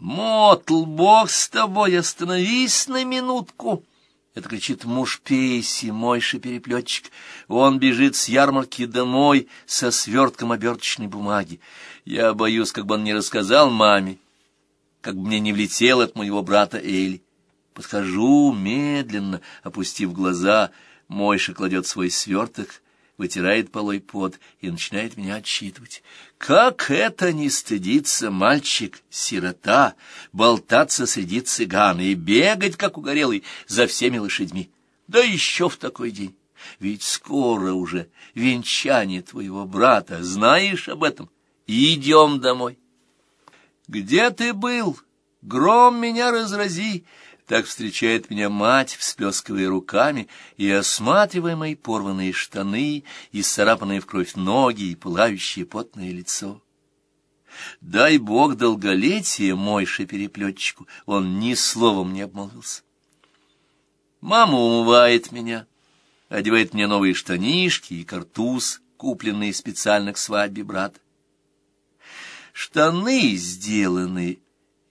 «Мотл, бог с тобой, остановись на минутку!» Это кричит муж Пейси, мойший переплетчик. Он бежит с ярмарки домой со свертком оберточной бумаги. Я боюсь, как бы он не рассказал маме, как бы мне не влетел от моего брата Эли. Подхожу медленно, опустив глаза. Мойша кладет свой сверток, вытирает полой пот и начинает меня отчитывать. Как это не стыдится мальчик, сирота, болтаться среди цыган и бегать, как угорелый, за всеми лошадьми? Да еще в такой день. Ведь скоро уже венчание твоего брата, знаешь об этом? Идем домой. Где ты был? Гром меня разрази! Так встречает меня мать, всплескивая руками и осматривая мои порванные штаны, и сцарапанные в кровь ноги, и пылающее потное лицо. Дай бог долголетия мойше переплетчику, он ни словом не обмолвился. Мама умывает меня, одевает мне новые штанишки и картуз, купленные специально к свадьбе брата. Штаны сделаны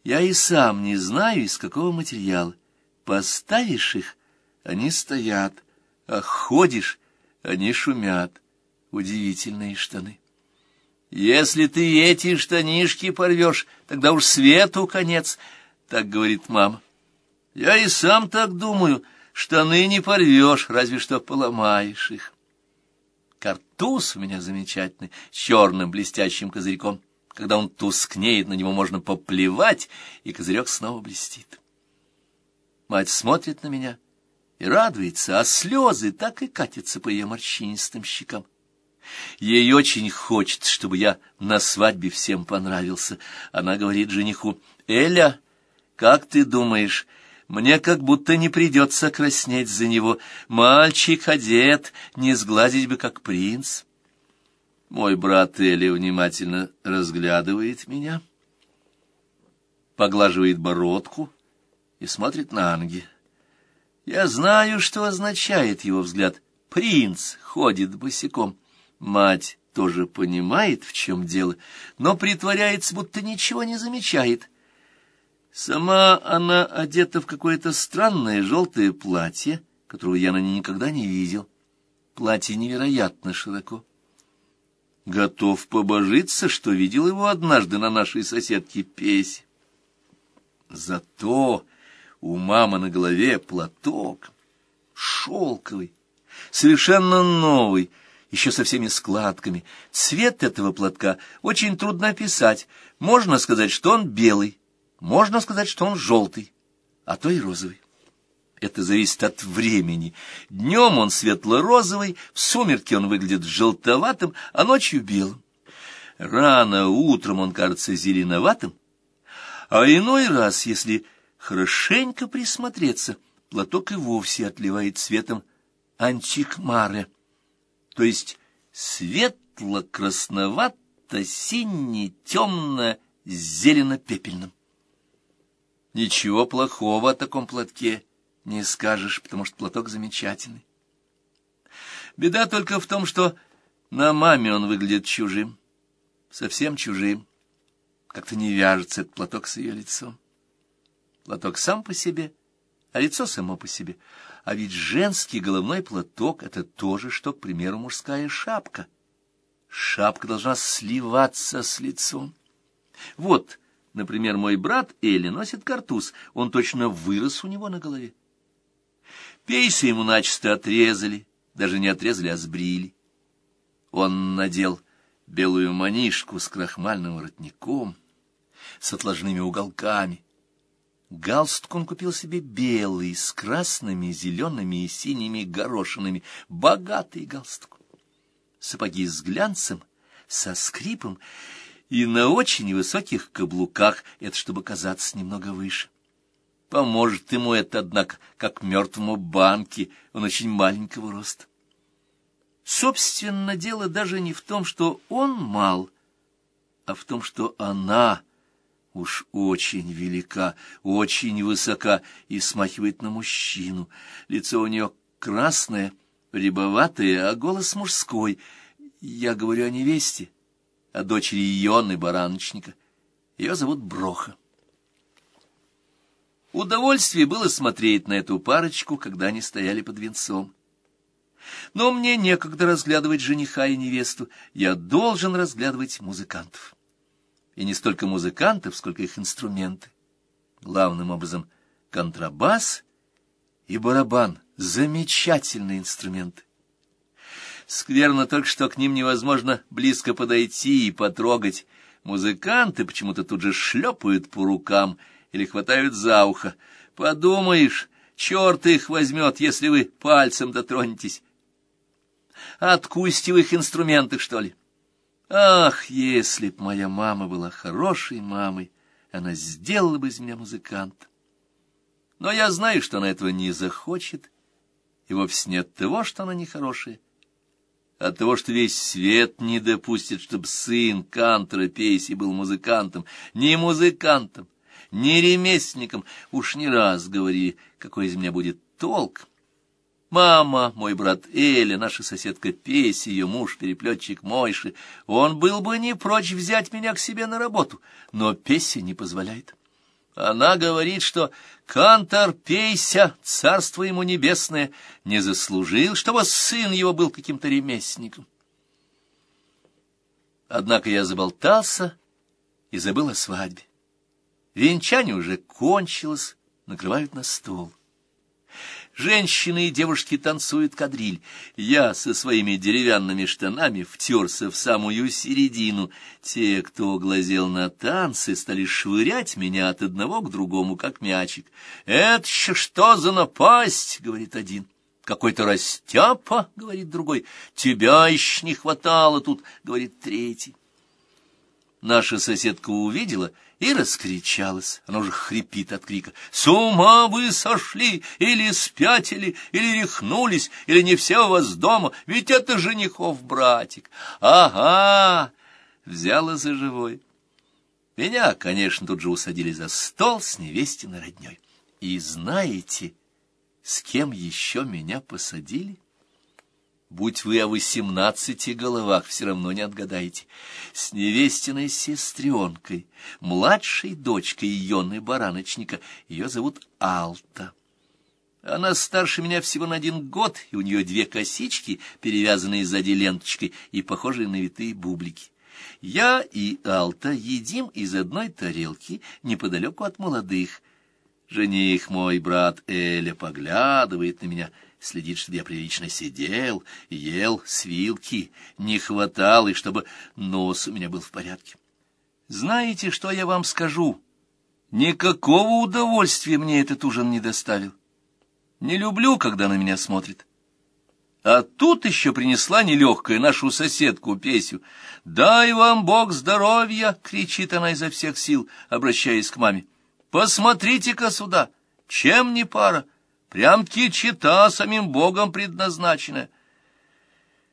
я и сам не знаю, из какого материала. Поставишь их, они стоят, а ходишь, они шумят. Удивительные штаны. Если ты эти штанишки порвешь, тогда уж свету конец, так говорит мама. Я и сам так думаю, штаны не порвешь, разве что поломаешь их. Картуз у меня замечательный, с черным блестящим козырьком. Когда он тускнеет, на него можно поплевать, и козырек снова блестит. Мать смотрит на меня и радуется, а слезы так и катятся по ее морщинистым щекам. Ей очень хочется, чтобы я на свадьбе всем понравился. Она говорит жениху, «Эля, как ты думаешь, мне как будто не придется краснеть за него. Мальчик одет, не сгладить бы, как принц». Мой брат Эли внимательно разглядывает меня, поглаживает бородку и смотрит на ноги. Я знаю, что означает его взгляд. Принц ходит босиком. Мать тоже понимает, в чем дело, но притворяется, будто ничего не замечает. Сама она одета в какое-то странное желтое платье, которого я на ней никогда не видел. Платье невероятно широко. Готов побожиться, что видел его однажды на нашей соседке Песе. Зато у мамы на голове платок, шелковый, совершенно новый, еще со всеми складками. Цвет этого платка очень трудно описать. Можно сказать, что он белый, можно сказать, что он желтый, а то и розовый. Это зависит от времени. Днем он светло-розовый, в сумерки он выглядит желтоватым, а ночью белым. Рано утром он кажется зеленоватым, а иной раз, если хорошенько присмотреться, платок и вовсе отливает цветом антикмаре, то есть светло-красновато-сине-темно-зелено-пепельным. Ничего плохого о таком платке не скажешь, потому что платок замечательный. Беда только в том, что на маме он выглядит чужим, совсем чужим. Как-то не вяжется этот платок с ее лицом. Платок сам по себе, а лицо само по себе. А ведь женский головной платок — это то же, что, к примеру, мужская шапка. Шапка должна сливаться с лицом. Вот, например, мой брат Элли носит картуз, он точно вырос у него на голове. Пейсы ему начисто отрезали, даже не отрезали, а сбрили. Он надел белую манишку с крахмальным воротником, с отложными уголками. Галстук он купил себе белый, с красными, зелеными и синими горошинами. Богатый галстук. Сапоги с глянцем, со скрипом и на очень высоких каблуках, это чтобы казаться немного выше. Поможет ему это, однако, как мертвому банке, он очень маленького роста. Собственно, дело даже не в том, что он мал, а в том, что она уж очень велика, очень высока и смахивает на мужчину. Лицо у нее красное, рябоватое, а голос мужской. Я говорю о невесте, о дочери Ионы Бараночника. Ее зовут Броха. Удовольствие было смотреть на эту парочку, когда они стояли под венцом. Но мне некогда разглядывать жениха и невесту, я должен разглядывать музыкантов. И не столько музыкантов, сколько их инструменты. Главным образом контрабас и барабан — замечательные инструменты. Скверно только, что к ним невозможно близко подойти и потрогать. Музыканты почему-то тут же шлепают по рукам или хватают за ухо. Подумаешь, черт их возьмет, если вы пальцем дотронетесь. Откусьте в их инструменты, что ли? Ах, если б моя мама была хорошей мамой, она сделала бы из меня музыканта. Но я знаю, что она этого не захочет, и вовсе не от того, что она нехорошая, от того, что весь свет не допустит, чтобы сын Кантера Пейси был музыкантом, не музыкантом, не ремесленником. Уж не раз говори, какой из меня будет толк. Мама, мой брат Эля, наша соседка Песи, ее муж, переплетчик Мойши, он был бы не прочь взять меня к себе на работу, но Песи не позволяет. Она говорит, что Кантор Пейся, царство ему небесное, не заслужил, чтобы сын его был каким-то ремесленником. Однако я заболтался и забыл о свадьбе. Венчание уже кончилось, накрывают на стол. Женщины и девушки танцуют кадриль. Я со своими деревянными штанами втерся в самую середину. Те, кто глазел на танцы, стали швырять меня от одного к другому, как мячик. «Это что за напасть?» — говорит один. «Какой-то растяпа?» — говорит другой. «Тебя еще не хватало тут», — говорит третий. Наша соседка увидела и раскричалась. Она уже хрипит от крика. «С ума вы сошли! Или спятили, или рехнулись, или не все у вас дома, ведь это женихов братик!» «Ага!» — взяла за живой. Меня, конечно, тут же усадили за стол с невестиной родней. И знаете, с кем еще меня посадили? — Будь вы о восемнадцати головах, все равно не отгадаете. С невестиной сестренкой, младшей дочкой Йоны Бараночника, ее зовут Алта. Она старше меня всего на один год, и у нее две косички, перевязанные сзади ленточкой и похожие на витые бублики. Я и Алта едим из одной тарелки неподалеку от молодых. Жених мой брат Эля поглядывает на меня — следит, чтобы я прилично сидел, ел с вилки, не хватало, и чтобы нос у меня был в порядке. Знаете, что я вам скажу? Никакого удовольствия мне этот ужин не доставил. Не люблю, когда на меня смотрит. А тут еще принесла нелегкая нашу соседку Песю. «Дай вам Бог здоровья!» — кричит она изо всех сил, обращаясь к маме. «Посмотрите-ка сюда! Чем не пара? Прям-таки чита самим Богом предназначена.